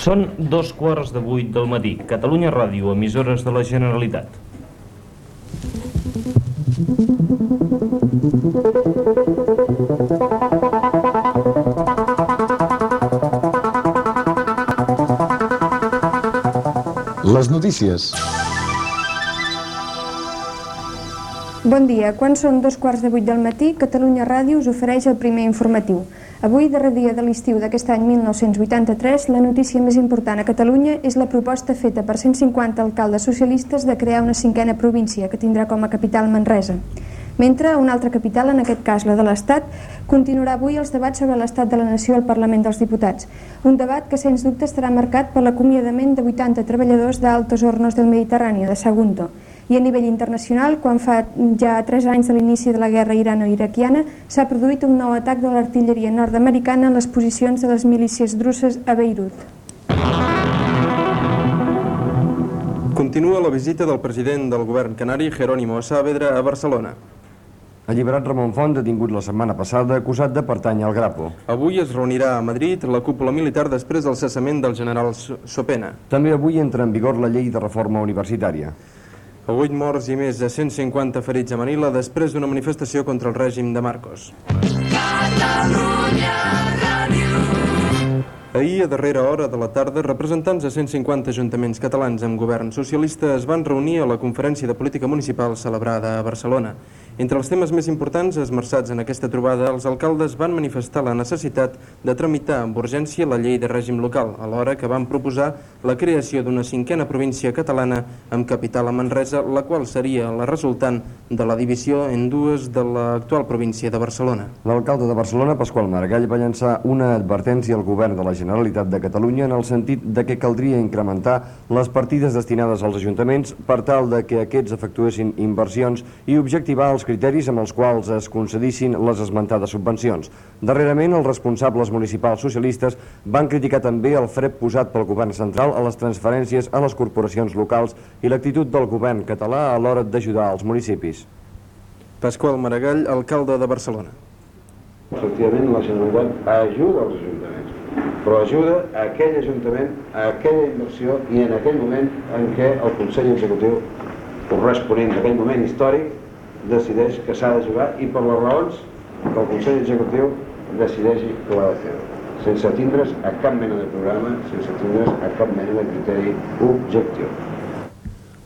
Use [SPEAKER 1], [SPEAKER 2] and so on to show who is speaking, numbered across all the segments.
[SPEAKER 1] Són dos quarts de vuit del matí. Catalunya Ràdio, emissores de la Generalitat.
[SPEAKER 2] Les notícies.
[SPEAKER 3] Bon dia. Quan són dos quarts de vuit del matí, Catalunya Ràdio us ofereix el primer informatiu. Avui, darrer dia de l'estiu d'aquest any 1983, la notícia més important a Catalunya és la proposta feta per 150 alcaldes socialistes de crear una cinquena província que tindrà com a capital Manresa. Mentre una altra capital, en aquest cas la de l'Estat, continuarà avui els debats sobre l'estat de la nació al Parlament dels Diputats. Un debat que, sens dubte, estarà marcat per l'acomiadament de 80 treballadors d'Altos Hornos del Mediterrani, de Sagunto. I a nivell internacional, quan fa ja 3 anys de l'inici de la guerra irano-iraquiana, s'ha produït un nou atac de l'artilleria nord-americana en les posicions de les milícies drusses a Beirut.
[SPEAKER 4] Continua la visita del president del govern canari, Jerónimo Saavedra, a Barcelona.
[SPEAKER 5] Alliberat Ramon Font, detingut la setmana passada, acusat de pertany al Grapo.
[SPEAKER 4] Avui es reunirà a Madrid la cúpula militar després del cessament del general Sopena.
[SPEAKER 5] També avui entra en vigor la llei de reforma universitària.
[SPEAKER 4] A 8 morts i més de 150 ferits a Manila després d'una manifestació contra el règim de Marcos. Catalunya. Ahir, a darrera hora de la tarda, representants de 150 ajuntaments catalans amb govern socialista es van reunir a la Conferència de Política Municipal celebrada a Barcelona. Entre els temes més importants esmerçats en aquesta trobada, els alcaldes van manifestar la necessitat de tramitar amb urgència la llei de règim local, alhora que van proposar la creació d'una cinquena província catalana amb capital a Manresa, la qual seria la resultant de la divisió en dues de l'actual província de Barcelona.
[SPEAKER 5] L'alcalde de Barcelona, Pasqual Maragall, va llançar una advertència al govern de la Generalitat de Catalunya en el sentit de que caldria incrementar les partides destinades als ajuntaments per tal de que aquests efectuessin inversions i objectivar els criteris amb els quals es concedissin les esmentades subvencions. Darrerament, els responsables municipals socialistes van criticar també el fred posat pel govern central a les transferències a les corporacions locals i l'actitud del govern català a l'hora d'ajudar els municipis.
[SPEAKER 4] Pasqual Maragall, alcalde de Barcelona.
[SPEAKER 6] Efectivament, la Generalitat ajuda els ajuntaments, però ajuda a aquell ajuntament, a aquella inversió i en aquell moment en què el Consell Executiu corresponent d'aquell moment històric decideix que s'ha de jugar i per les raons que el Consell Executiu decideixi que ho ha de fer sense atindre's a cap mena de programa, sense atindre's a cap mena de criteri objectiu.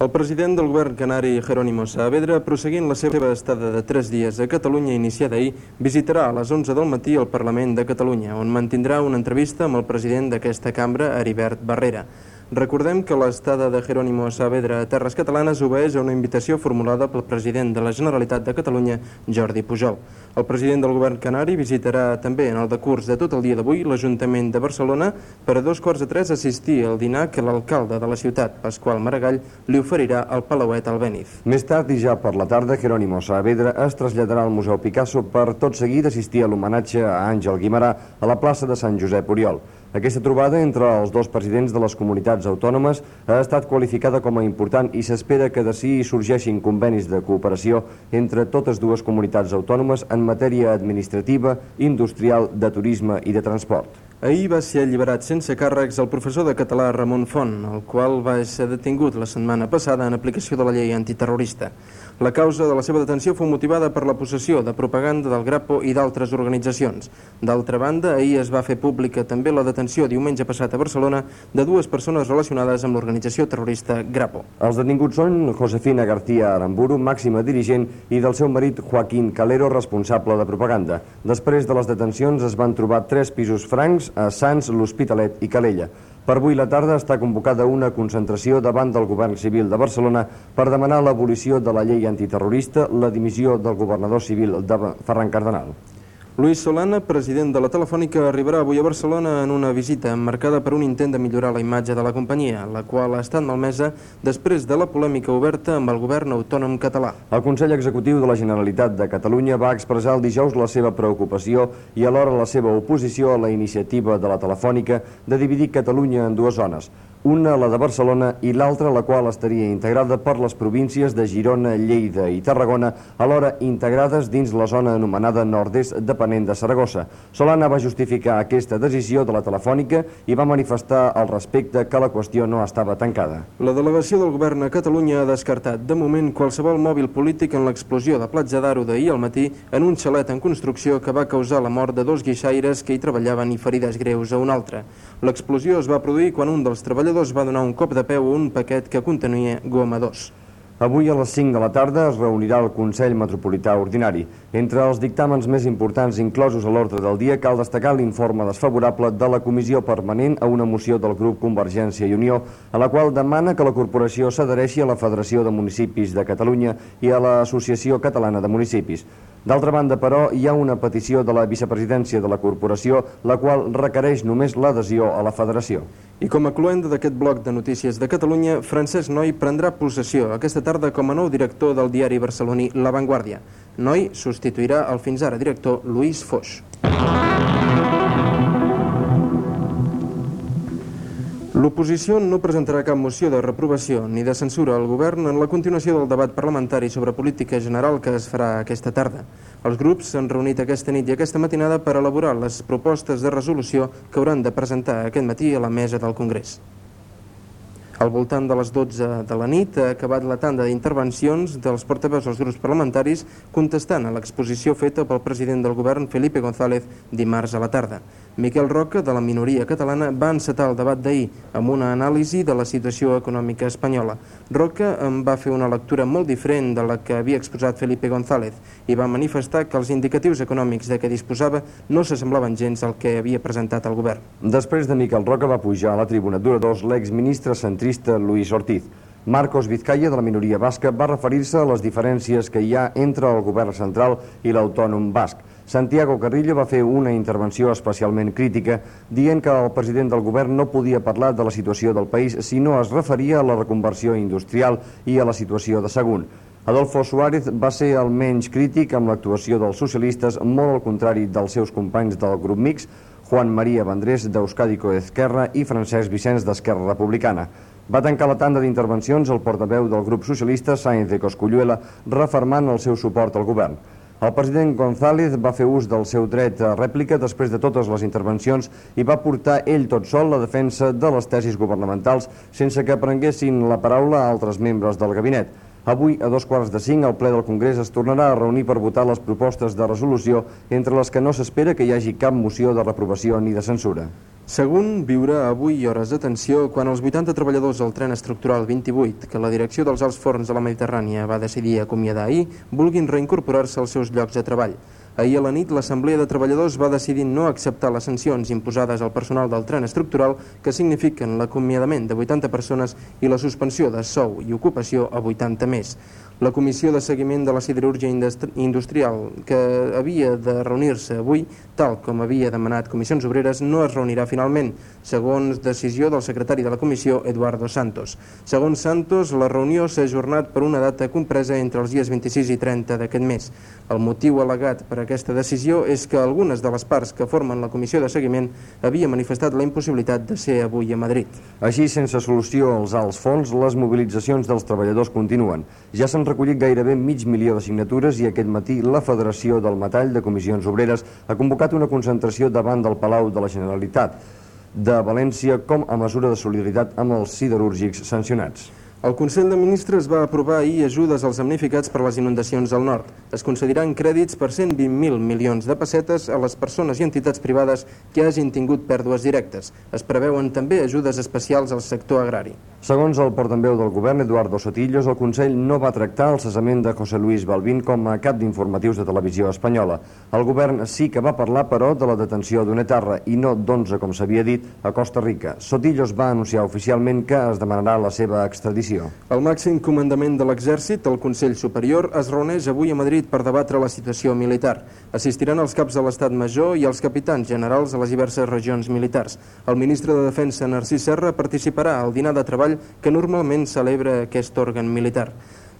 [SPEAKER 4] El president del govern canari, Jerónimo Saavedra, prosseguint la seva estada de tres dies a Catalunya iniciada ahir, visitarà a les 11 del matí el Parlament de Catalunya, on mantindrà una entrevista amb el president d'aquesta cambra, Heribert Barrera. Recordem que l'estada de Jerónimo Saavedra a Terres Catalanes obeeix a una invitació formulada pel president de la Generalitat de Catalunya, Jordi Pujol. El president del govern canari visitarà també en el decurs de tot el dia d'avui l'Ajuntament de Barcelona per a dos quarts de tres assistir al dinar que l'alcalde de la ciutat, Pasqual Maragall, li oferirà al Palauet Albéniz.
[SPEAKER 5] Més tard i ja per la tarda, Jerónimo Saavedra es traslladarà al Museu Picasso per tot seguit assistir a l'homenatge a Àngel Guimarà a la plaça de Sant Josep Oriol. Aquesta trobada entre els dos presidents de les comunitats autònomes ha estat qualificada com a important i s'espera que d'ací sorgeixin convenis de cooperació entre totes dues comunitats autònomes en matèria administrativa, industrial, de turisme i de transport.
[SPEAKER 4] Ahir va ser alliberat sense càrrecs el professor de català Ramon Font, el qual va ser detingut la setmana passada en aplicació de la llei antiterrorista. La causa de la seva detenció fou motivada per la possessió de propaganda del Grapo i d'altres organitzacions. D'altra banda, ahir es va fer pública també la detenció diumenge passat a Barcelona de dues persones relacionades amb l'organització terrorista Grapo.
[SPEAKER 5] Els detinguts són Josefina García Aramburu, màxima dirigent, i del seu marit Joaquín Calero, responsable de propaganda. Després de les detencions es van trobar tres pisos francs a Sants, l'Hospitalet i Calella. Per avui la tarda està convocada una concentració davant del govern civil de Barcelona per demanar l'abolició de la llei antiterrorista, la dimissió del governador civil de Ferran Cardenal.
[SPEAKER 4] Luis Solana, president de la Telefònica, arribarà avui a Barcelona en una visita marcada per un intent de millorar la imatge de la companyia, la qual ha estat malmesa després de la polèmica oberta amb el govern autònom català.
[SPEAKER 5] El Consell Executiu de la Generalitat de Catalunya va expressar el dijous la seva preocupació i alhora la seva oposició a la iniciativa de la Telefònica de dividir Catalunya en dues zones, una la de Barcelona i l'altra la qual estaria integrada per les províncies de Girona, Lleida i Tarragona, alhora integrades dins la zona anomenada nord-est depenent Parlament de Saragossa. Solana va justificar aquesta decisió de la telefònica i va manifestar al respecte que la qüestió no estava tancada.
[SPEAKER 4] La delegació del govern a Catalunya ha descartat de moment qualsevol mòbil polític en l'explosió de Platja d'Aro d'ahir al matí en un xalet en construcció que va causar la mort de dos guixaires que hi treballaven i ferides greus a un altre. L'explosió es va produir quan un dels treballadors va donar un cop de peu a un paquet que contenia goma 2.
[SPEAKER 5] Avui a les 5 de la tarda es reunirà el Consell Metropolità Ordinari. Entre els dictàmens més importants inclosos a l'ordre del dia cal destacar l'informe desfavorable de la Comissió Permanent a una moció del grup Convergència i Unió, a la qual demana que la corporació s'adhereixi a la Federació de Municipis de Catalunya i a l'Associació Catalana de Municipis. D'altra banda, però, hi ha una petició de la vicepresidència de la corporació, la qual requereix només l'adhesió a la federació.
[SPEAKER 4] I com a cluenda d'aquest bloc de notícies de Catalunya, Francesc Noi prendrà possessió aquesta tarda com a nou director del diari barceloní La Vanguardia. Noi substituirà el fins ara director Luis Foix. L'oposició no presentarà cap moció de reprovació ni de censura al govern en la continuació del debat parlamentari sobre política general que es farà aquesta tarda. Els grups s'han reunit aquesta nit i aquesta matinada per elaborar les propostes de resolució que hauran de presentar aquest matí a la mesa del Congrés. Al voltant de les 12 de la nit ha acabat la tanda d'intervencions dels portaveus dels grups parlamentaris contestant a l'exposició feta pel president del govern Felipe González dimarts a la tarda. Miquel Roca, de la minoria catalana, va encetar el debat d'ahir amb una anàlisi de la situació econòmica espanyola. Roca en va fer una lectura molt diferent de la que havia exposat Felipe González i va manifestar que els indicatius econòmics de què disposava no s'assemblaven gens al que havia presentat el govern.
[SPEAKER 5] Després de Miquel Roca va pujar a la tribuna 2 l'exministre centrista Luis Ortiz. Marcos Vizcaya, de la minoria basca, va referir-se a les diferències que hi ha entre el govern central i l'autònom basc. Santiago Carrillo va fer una intervenció especialment crítica dient que el president del govern no podia parlar de la situació del país si no es referia a la reconversió industrial i a la situació de Sagunt. Adolfo Suárez va ser el menys crític amb l'actuació dels socialistes, molt al contrari dels seus companys del grup mix, Juan María Vendrés d'Euskadi Coezquerra i Francesc Vicenç d'Esquerra Republicana. Va tancar la tanda d'intervencions el portaveu del grup socialista, Sainz de Cosculluela, refermant el seu suport al govern. El president González va fer ús del seu dret a rèplica després de totes les intervencions i va portar ell tot sol la defensa de les tesis governamentals sense que prenguessin la paraula altres membres del gabinet. Avui, a dos quarts de cinc, el ple del Congrés es tornarà a reunir per votar les propostes de resolució, entre les que no s'espera que hi hagi cap moció de reprovació ni de censura.
[SPEAKER 4] Segon viurà avui hores de tensió quan els 80 treballadors del tren estructural 28, que la direcció dels alts forns de la Mediterrània va decidir acomiadar ahir, vulguin reincorporar-se als seus llocs de treball. Ahir a la nit, l'Assemblea de Treballadors va decidir no acceptar les sancions imposades al personal del tren estructural que signifiquen l'acomiadament de 80 persones i la suspensió de sou i ocupació a 80 més. La Comissió de Seguiment de la Siderúrgia Industrial, que havia de reunir-se avui, tal com havia demanat Comissions Obreres, no es reunirà finalment, segons decisió del secretari de la comissió, Eduardo Santos. Segons Santos, la reunió s'ha ajornat per una data compresa entre els dies 26 i 30 d'aquest mes. El motiu al·legat per aquesta decisió és que algunes de les parts que formen la comissió de seguiment havia manifestat la impossibilitat de ser avui a Madrid.
[SPEAKER 5] Així, sense solució als alts fons, les mobilitzacions dels treballadors continuen. Ja s'han recollit gairebé mig milió de signatures i aquest matí la Federació del Metall de Comissions Obreres ha convocat una concentració davant del Palau de la Generalitat de València com a mesura de solidaritat amb els siderúrgics sancionats.
[SPEAKER 4] El Consell de Ministres va aprovar ahir ajudes als damnificats per les inundacions al nord. Es concediran crèdits per 120.000 milions de pessetes a les persones i entitats privades que hagin tingut pèrdues directes. Es preveuen també ajudes especials al sector agrari.
[SPEAKER 5] Segons el portaveu del govern, Eduardo Sotillos, el Consell no va tractar el cessament de José Luis Balbín com a cap d'informatius de televisió espanyola. El govern sí que va parlar, però, de la detenció d'un etarra i no d'11, com s'havia dit, a Costa Rica. Sotillos va anunciar oficialment que es demanarà la seva extradició.
[SPEAKER 4] El màxim comandament de l'exèrcit, el Consell Superior, es reuneix avui a Madrid per debatre la situació militar. Assistiran els caps de l'Estat Major i els capitans generals de les diverses regions militars. El ministre de Defensa, Narcís Serra, participarà al dinar de treball que normalment celebra aquest òrgan militar.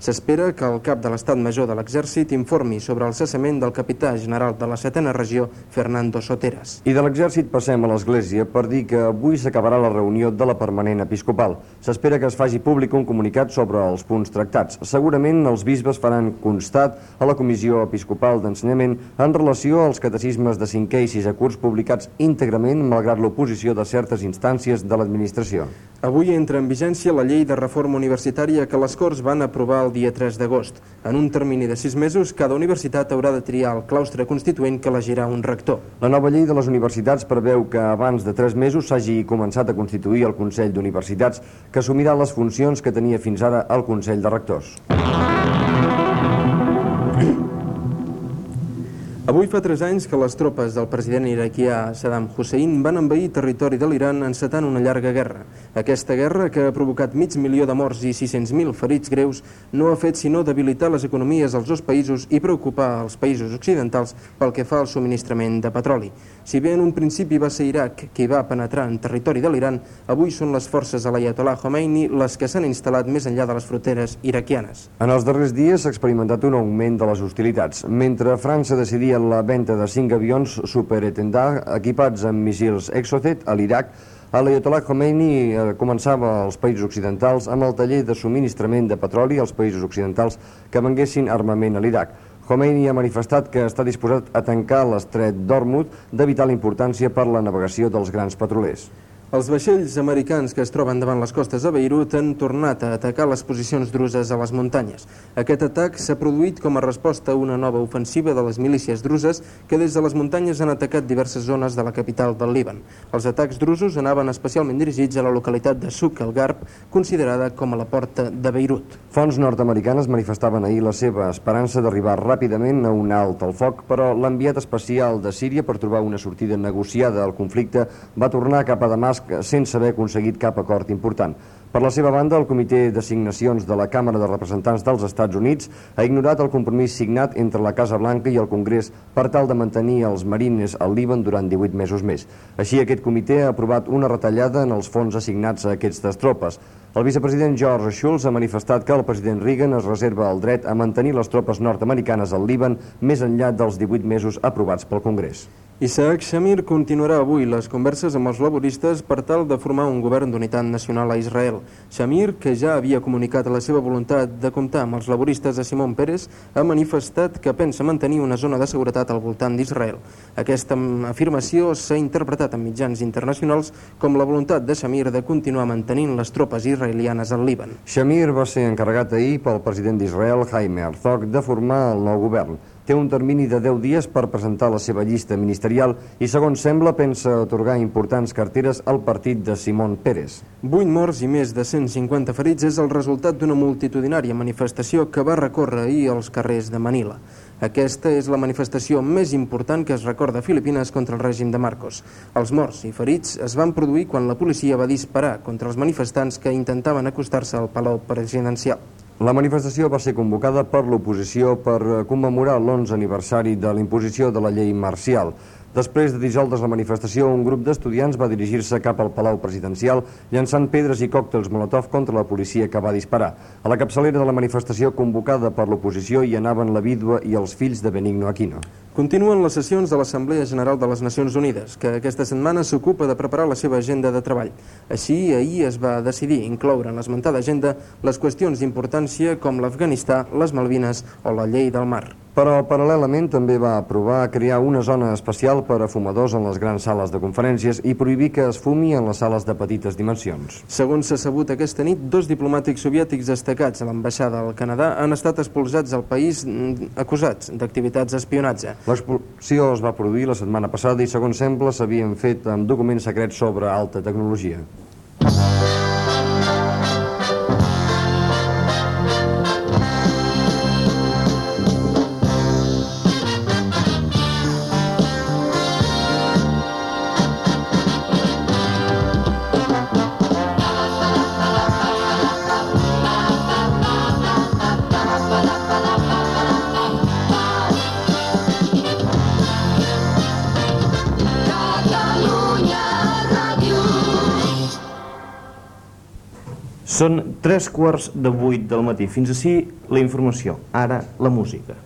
[SPEAKER 4] S'espera que el cap de l'Estat Major de l'Exèrcit informi sobre el cessament del capità general de la setena regió, Fernando Soteras.
[SPEAKER 5] I de l'exèrcit passem a l'Església per dir que avui s'acabarà la reunió de la permanent episcopal. S'espera que es faci públic un comunicat sobre els punts tractats. Segurament els bisbes faran constat a la Comissió Episcopal d'Ensenyament en relació als catecismes de 5è i 6è curs publicats íntegrament malgrat l'oposició de certes instàncies de l'administració.
[SPEAKER 4] Avui entra en vigència la llei de reforma universitària que les Corts van aprovar el dia 3 d'agost. En un termini de sis mesos, cada universitat haurà de triar el claustre constituent que elegirà un rector.
[SPEAKER 5] La nova llei de les universitats preveu que abans de tres mesos s'hagi començat a constituir el Consell d'Universitats que assumirà les funcions que tenia fins ara el Consell de Rectors.
[SPEAKER 4] Avui fa tres anys que les tropes del president iraquià Saddam Hussein van envair territori de l'Iran encetant una llarga guerra. Aquesta guerra, que ha provocat mig milió de morts i 600.000 ferits greus, no ha fet sinó debilitar les economies dels dos països i preocupar els països occidentals pel que fa al subministrament de petroli. Si bé en un principi va ser Iraq qui va penetrar en territori de l'Iran, avui són les forces de l'Ayatollah Khomeini les que s'han instal·lat més enllà de les fronteres iraquianes.
[SPEAKER 5] En els darrers dies s'ha experimentat un augment de les hostilitats. Mentre França decidia la venda de cinc avions Super Etendard equipats amb missils Exocet a l'Iraq, l'Ayatollah Khomeini eh, començava als països occidentals amb el taller de subministrament de petroli als països occidentals que venguessin armament a l'Iraq. Khomeini ha manifestat que està disposat a tancar l'estret d'Ormuz de vital importància per la navegació dels grans petrolers.
[SPEAKER 4] Els vaixells americans que es troben davant les costes de Beirut han tornat a atacar les posicions druses a les muntanyes. Aquest atac s'ha produït com a resposta a una nova ofensiva de les milícies druses que des de les muntanyes han atacat diverses zones de la capital del Líban. Els atacs drusos anaven especialment dirigits a la localitat de Souk el Garb, considerada com a la porta de Beirut.
[SPEAKER 5] Fonts nord-americanes manifestaven ahir la seva esperança d'arribar ràpidament a un alt al foc, però l'enviat especial de Síria per trobar una sortida negociada al conflicte va tornar cap a Damasc sense haver aconseguit cap acord important. Per la seva banda, el Comitè d'Assignacions de la Càmera de Representants dels Estats Units ha ignorat el compromís signat entre la Casa Blanca i el Congrés per tal de mantenir els marines al Líban durant 18 mesos més. Així, aquest comitè ha aprovat una retallada en els fons assignats a aquestes tropes. El vicepresident George Schultz ha manifestat que el president Reagan es reserva el dret a mantenir les tropes nord-americanes al Líban més enllà dels 18 mesos aprovats pel Congrés.
[SPEAKER 4] Isaac Shamir continuarà avui les converses amb els laboristes per tal de formar un govern d'unitat nacional a Israel. Shamir, que ja havia comunicat la seva voluntat de comptar amb els laboristes a Simon Pérez, ha manifestat que pensa mantenir una zona de seguretat al voltant d'Israel. Aquesta afirmació s'ha interpretat en mitjans internacionals com la voluntat de Shamir de continuar mantenint les tropes israelianes al Líban.
[SPEAKER 5] Shamir va ser encarregat ahir pel president d'Israel, Jaime Herzog, de formar el nou govern té un termini de 10 dies per presentar la seva llista ministerial i, segons sembla, pensa otorgar importants carteres al partit de Simón Pérez.
[SPEAKER 4] 8 morts i més de 150 ferits és el resultat d'una multitudinària manifestació que va recórrer ahir als carrers de Manila. Aquesta és la manifestació més important que es recorda a Filipines contra el règim de Marcos. Els morts i ferits es van produir quan la policia va disparar contra els manifestants que intentaven acostar-se al Palau Presidencial.
[SPEAKER 5] La manifestació va ser convocada per l'oposició per commemorar l'11 aniversari de l'imposició de la llei marcial. Després de dissoldre's la manifestació, un grup d'estudiants va dirigir-se cap al Palau Presidencial llançant pedres i còctels Molotov contra la policia que va disparar. A la capçalera de la manifestació convocada per l'oposició hi anaven la vídua i els fills de Benigno Aquino.
[SPEAKER 4] Continuen les sessions de l'Assemblea General de les Nacions Unides, que aquesta setmana s'ocupa de preparar la seva agenda de treball. Així, ahir es va decidir incloure en l'esmentada agenda les qüestions d'importància com l'Afganistà, les Malvines o la llei del mar.
[SPEAKER 5] Però, paral·lelament, també va aprovar crear una zona especial per a fumadors en les grans sales de conferències i prohibir que es fumi en les sales de petites dimensions.
[SPEAKER 4] Segons s'ha sabut aquesta nit, dos diplomàtics soviètics destacats a l'ambaixada del Canadà han estat expulsats al país mm, acusats d'activitats d'espionatge.
[SPEAKER 5] L'expulsió es va produir la setmana passada i, segons sembla, s'havien fet amb documents secrets sobre alta tecnologia.
[SPEAKER 1] Són tres quarts de vuit del matí. Fins ací la informació. Ara, la música.